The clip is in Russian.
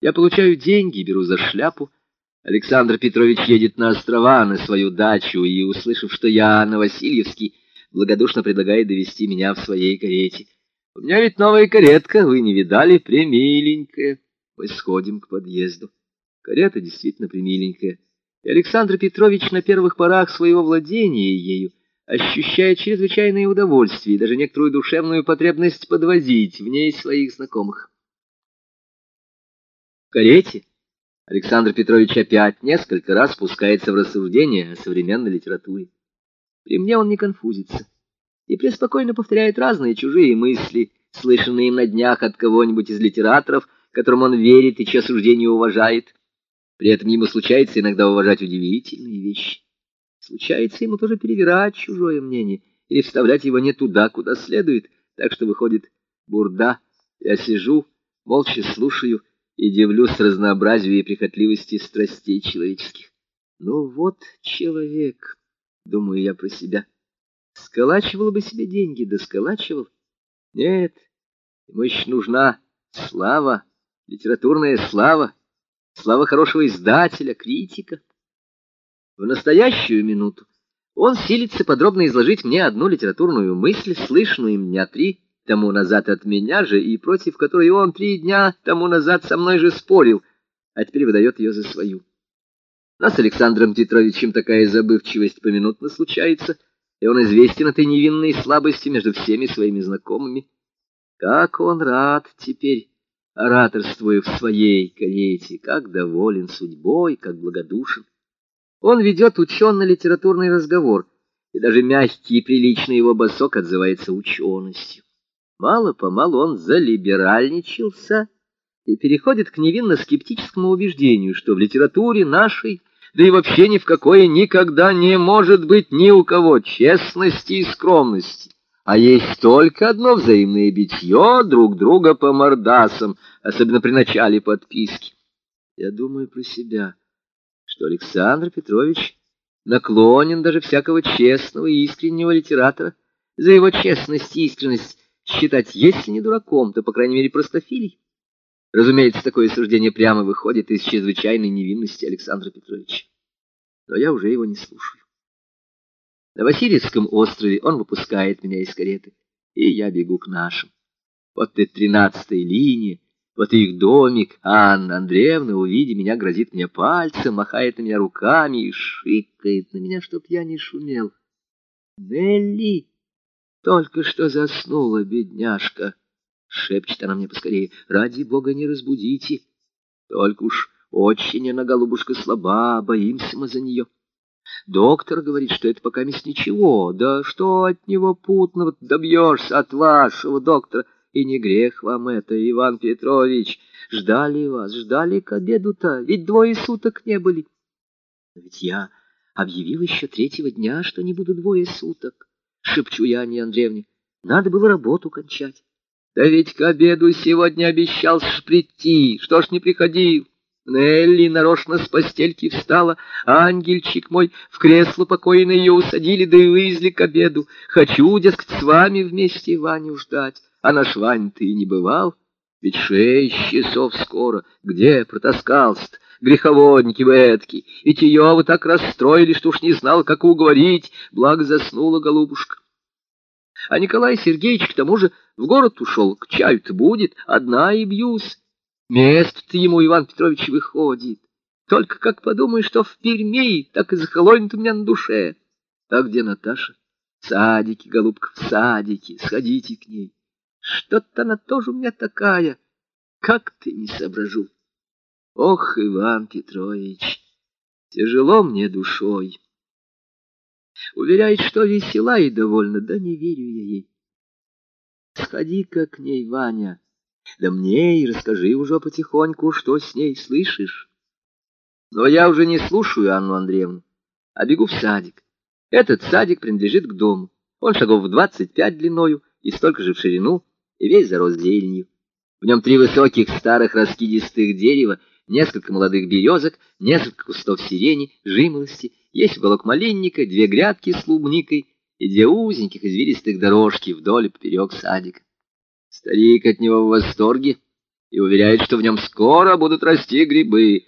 Я получаю деньги, беру за шляпу. Александр Петрович едет на острова, на свою дачу, и, услышав, что я на Васильевский, благодушно предлагает довести меня в своей карете. У меня ведь новая каретка, вы не видали, премиленькая. Мы сходим к подъезду. Карета действительно премиленькая. И Александр Петрович на первых порах своего владения ею ощущает чрезвычайное удовольствие и даже некоторую душевную потребность подвозить в ней своих знакомых. В карете Александр Петрович опять несколько раз спускается в рассуждения о современной литературе. При мне он не конфузится и преспокойно повторяет разные чужие мысли, слышанные им на днях от кого-нибудь из литераторов, которым он верит и чье суждение уважает. При этом ему случается иногда уважать удивительные вещи. Случается ему тоже перевирать чужое мнение или вставлять его не туда, куда следует, так что выходит бурда. Я сижу, молча слушаю и дивлюсь разнообразию и прихотливости страстей человеческих. Ну вот человек, думаю я про себя. Сколачивал бы себе деньги, да сколачивал. Нет, ему еще нужна слава, литературная слава, слава хорошего издателя, критика. В настоящую минуту он силится подробно изложить мне одну литературную мысль, слышанную им дня три тому назад от меня же, и против которой он три дня тому назад со мной же спорил, а теперь выдает ее за свою. Нас с Александром Петровичем такая забывчивость поминутно случается, и он известен этой невинной слабости между всеми своими знакомыми. Как он рад теперь, ораторствуя в своей карете, как доволен судьбой, как благодушен. Он ведет ученно-литературный разговор, и даже мягкий и приличный его босок отзывается ученостью. Мало-помалу он залиберальничался и переходит к невинно-скептическому убеждению, что в литературе нашей, да и вообще ни в какое никогда не может быть ни у кого честности и скромности, а есть только одно взаимное битье друг друга по мордасам, особенно при начале подписки. Я думаю про себя, что Александр Петрович наклонен даже всякого честного и искреннего литератора за его честность и искренность считать, если не дураком, то, по крайней мере, простофилей. Разумеется, такое суждение прямо выходит из чрезвычайной невинности Александра Петровича. Но я уже его не слушаю. На Васильевском острове он выпускает меня из кареты, и я бегу к нашим. Вот и тринадцатая линия, вот их домик. Анна Андреевна, увидя меня, грозит мне пальцем, махает на меня руками и шикает на меня, чтоб я не шумел. Нелли! Только что заснула, бедняжка. Шепчет она мне поскорее. Ради бога, не разбудите. Только уж очень она, голубушка, слаба, боимся мы за нее. Доктор говорит, что это пока мисс ничего. Да что от него путного добьешься от вашего доктора? И не грех вам это, Иван Петрович. Ждали вас, ждали к обеду-то, ведь двое суток не были. Ведь я объявил еще третьего дня, что не буду двое суток шепчу я Анне Андреевне. Надо было работу кончать. Да ведь к обеду сегодня обещал прийти, что ж не приходил. Нелли нарочно с постельки встала, ангельчик мой в кресло покойно ее усадили, да и вывезли к обеду. Хочу, дескать, с вами вместе Ваню ждать, а наш Вань ты не бывал. Ведь шесть часов скоро, где протаскался-то? Греховодники вы эткий, ведь ее вы так расстроили, что уж не знал, как уговорить, благо заснула голубушка. А Николай Сергеевич к тому же в город ушел, к чаю-то будет, одна и бьюсь. Место-то ему, Иван Петрович, выходит. Только как подумаешь, что в Перми, так и захолонит у меня на душе. А где Наташа? В садике, голубка, в садике, сходите к ней. Что-то она тоже у меня такая, как ты не соображу. Ох, Иван Петрович, тяжело мне душой. Уверяет, что весела и довольна, да не верю я ей. Сходи-ка к ней, Ваня, да мне и расскажи уже потихоньку, что с ней слышишь. Но я уже не слушаю Анну Андреевну, а бегу в садик. Этот садик принадлежит к дому. Он шагов в двадцать пять длиною и столько же в ширину, и весь зарос зеленью. В нем три высоких старых раскидистых дерева несколько молодых березок, несколько кустов сирени, жимолости, есть уголок малинника, две грядки с клубникой и две узеньких извилистых дорожки вдоль и поперек садика. Старик от него в восторге, и уверяет, что в нем скоро будут расти грибы.